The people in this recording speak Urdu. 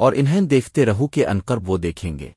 اور انہیں دیکھتے رہو کہ انقرب وہ دیکھیں گے۔